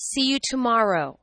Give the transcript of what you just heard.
See you tomorrow.